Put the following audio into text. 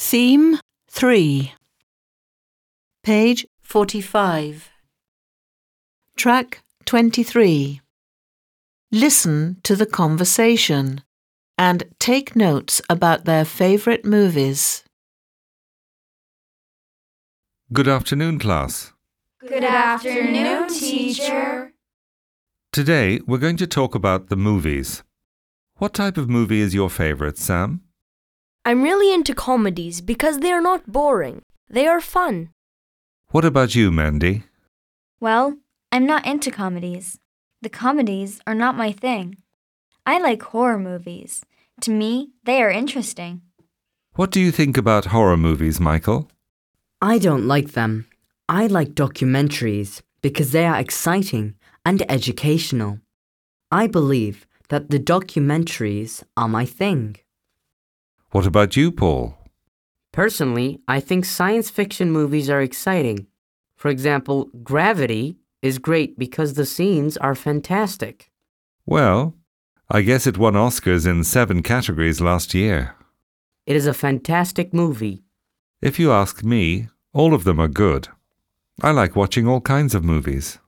Theme 3. Page 45. Track 23. Listen to the conversation and take notes about their favourite movies. Good afternoon, class. Good afternoon, teacher. Today we're going to talk about the movies. What type of movie is your favorite, Sam? I'm really into comedies because they are not boring. They are fun. What about you, Mandy? Well, I'm not into comedies. The comedies are not my thing. I like horror movies. To me, they are interesting. What do you think about horror movies, Michael? I don't like them. I like documentaries because they are exciting and educational. I believe that the documentaries are my thing. What about you, Paul? Personally, I think science fiction movies are exciting. For example, Gravity is great because the scenes are fantastic. Well, I guess it won Oscars in seven categories last year. It is a fantastic movie. If you ask me, all of them are good. I like watching all kinds of movies.